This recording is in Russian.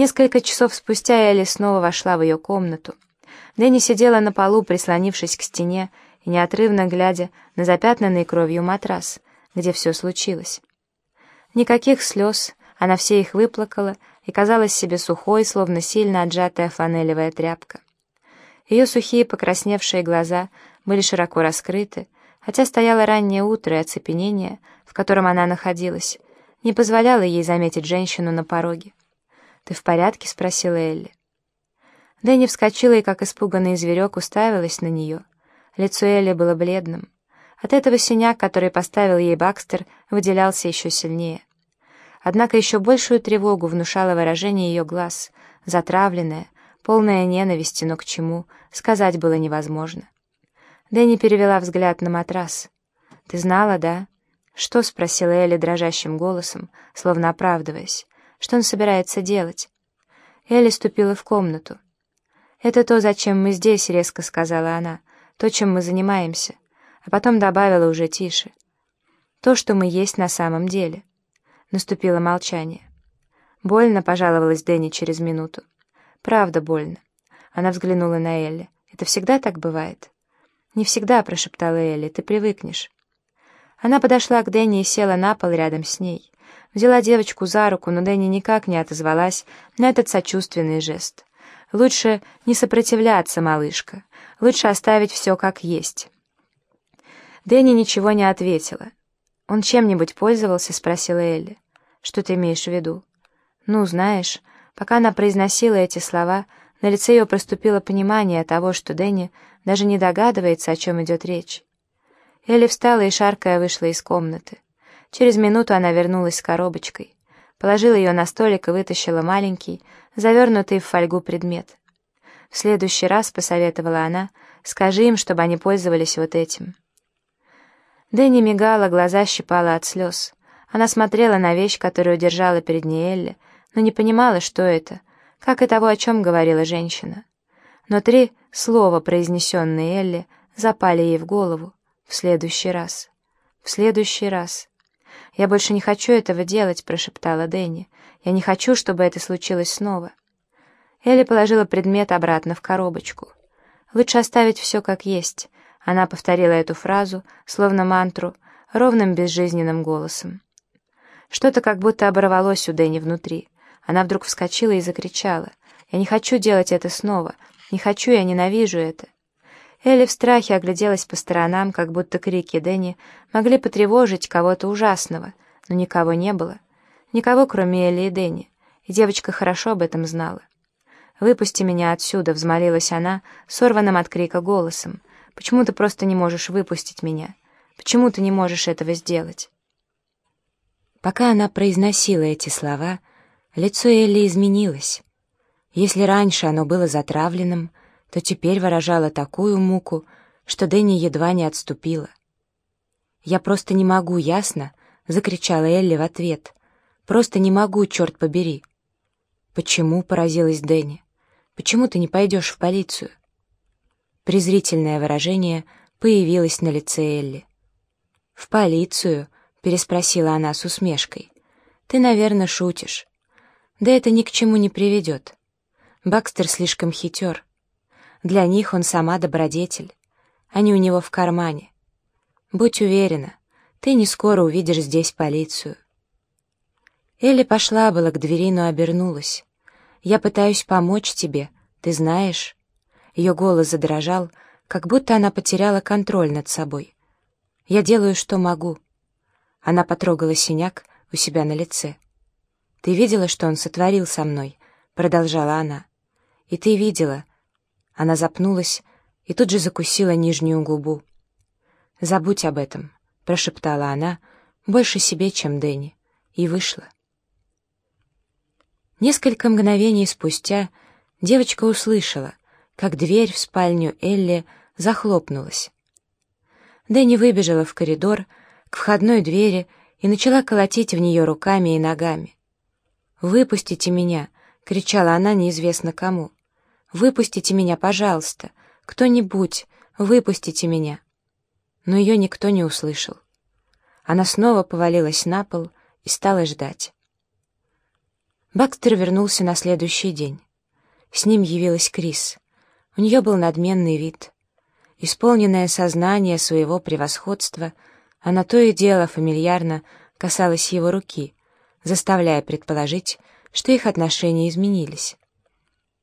Несколько часов спустя Элли снова вошла в ее комнату. Дэнни сидела на полу, прислонившись к стене и неотрывно глядя на запятнанный кровью матрас, где все случилось. Никаких слез, она все их выплакала и казалась себе сухой, словно сильно отжатая фанелевая тряпка. Ее сухие покрасневшие глаза были широко раскрыты, хотя стояло раннее утро, и оцепенение, в котором она находилась, не позволяло ей заметить женщину на пороге. «Ты в порядке?» — спросила Элли. Дэнни вскочила и, как испуганный зверек, уставилась на нее. Лицо Элли было бледным. От этого синяк, который поставил ей Бакстер, выделялся еще сильнее. Однако еще большую тревогу внушало выражение ее глаз, затравленное, полное ненависти, но к чему, сказать было невозможно. Дэнни перевела взгляд на матрас. «Ты знала, да?» «Что?» — спросила Элли дрожащим голосом, словно оправдываясь. «Что он собирается делать?» Элли ступила в комнату. «Это то, зачем мы здесь», — резко сказала она, — «то, чем мы занимаемся». А потом добавила уже тише. «То, что мы есть на самом деле». Наступило молчание. «Больно», — пожаловалась Дэнни через минуту. «Правда больно». Она взглянула на Элли. «Это всегда так бывает?» «Не всегда», — прошептала Элли, — «ты привыкнешь». Она подошла к Дэнни и села на пол рядом с ней. Взяла девочку за руку, но Дэнни никак не отозвалась на этот сочувственный жест. «Лучше не сопротивляться, малышка. Лучше оставить все как есть». Дэнни ничего не ответила. «Он чем-нибудь пользовался?» — спросила Элли. «Что ты имеешь в виду?» «Ну, знаешь...» Пока она произносила эти слова, на лице ее проступило понимание того, что Дэнни даже не догадывается, о чем идет речь. Элли встала и, шаркая, вышла из комнаты. Через минуту она вернулась с коробочкой. Положила ее на столик и вытащила маленький, завернутый в фольгу предмет. «В следующий раз», — посоветовала она, — «скажи им, чтобы они пользовались вот этим». Дэнни мигала, глаза щипала от слез. Она смотрела на вещь, которую держала перед ней Элли, но не понимала, что это, как и того, о чем говорила женщина. Но три слова, произнесенные Элли, запали ей в голову. В следующий раз. В следующий раз. «Я больше не хочу этого делать», — прошептала Дэнни. «Я не хочу, чтобы это случилось снова». Элли положила предмет обратно в коробочку. «Лучше оставить все как есть», — она повторила эту фразу, словно мантру, ровным безжизненным голосом. Что-то как будто оборвалось у Дэнни внутри. Она вдруг вскочила и закричала. «Я не хочу делать это снова. Не хочу, я ненавижу это». Элли в страхе огляделась по сторонам, как будто крики Дэнни могли потревожить кого-то ужасного, но никого не было. Никого, кроме Элли и Дэнни, и девочка хорошо об этом знала. «Выпусти меня отсюда», — взмолилась она, сорванным от крика голосом. «Почему ты просто не можешь выпустить меня? Почему ты не можешь этого сделать?» Пока она произносила эти слова, лицо Элли изменилось. Если раньше оно было затравленным, то теперь выражала такую муку, что Дэнни едва не отступила. «Я просто не могу, ясно?» — закричала Элли в ответ. «Просто не могу, черт побери!» «Почему?» — поразилась Дэнни. «Почему ты не пойдешь в полицию?» Презрительное выражение появилось на лице Элли. «В полицию?» — переспросила она с усмешкой. «Ты, наверное, шутишь. Да это ни к чему не приведет. Бакстер слишком хитер. Для них он сама добродетель. Они у него в кармане. Будь уверена, ты не скоро увидишь здесь полицию. Элли пошла было к двери, но обернулась. «Я пытаюсь помочь тебе, ты знаешь?» Ее голос задрожал, как будто она потеряла контроль над собой. «Я делаю, что могу». Она потрогала синяк у себя на лице. «Ты видела, что он сотворил со мной?» — продолжала она. «И ты видела, она запнулась и тут же закусила нижнюю губу. «Забудь об этом», — прошептала она, больше себе, чем Дэнни, и вышла. Несколько мгновений спустя девочка услышала, как дверь в спальню Элли захлопнулась. Дэнни выбежала в коридор, к входной двери и начала колотить в нее руками и ногами. «Выпустите меня!» — кричала она неизвестно кому. «Выпустите меня, пожалуйста! Кто-нибудь, выпустите меня!» Но ее никто не услышал. Она снова повалилась на пол и стала ждать. Бакстер вернулся на следующий день. С ним явилась Крис. У нее был надменный вид. Исполненное сознание своего превосходства, она то и дело фамильярно касалась его руки, заставляя предположить, что их отношения изменились.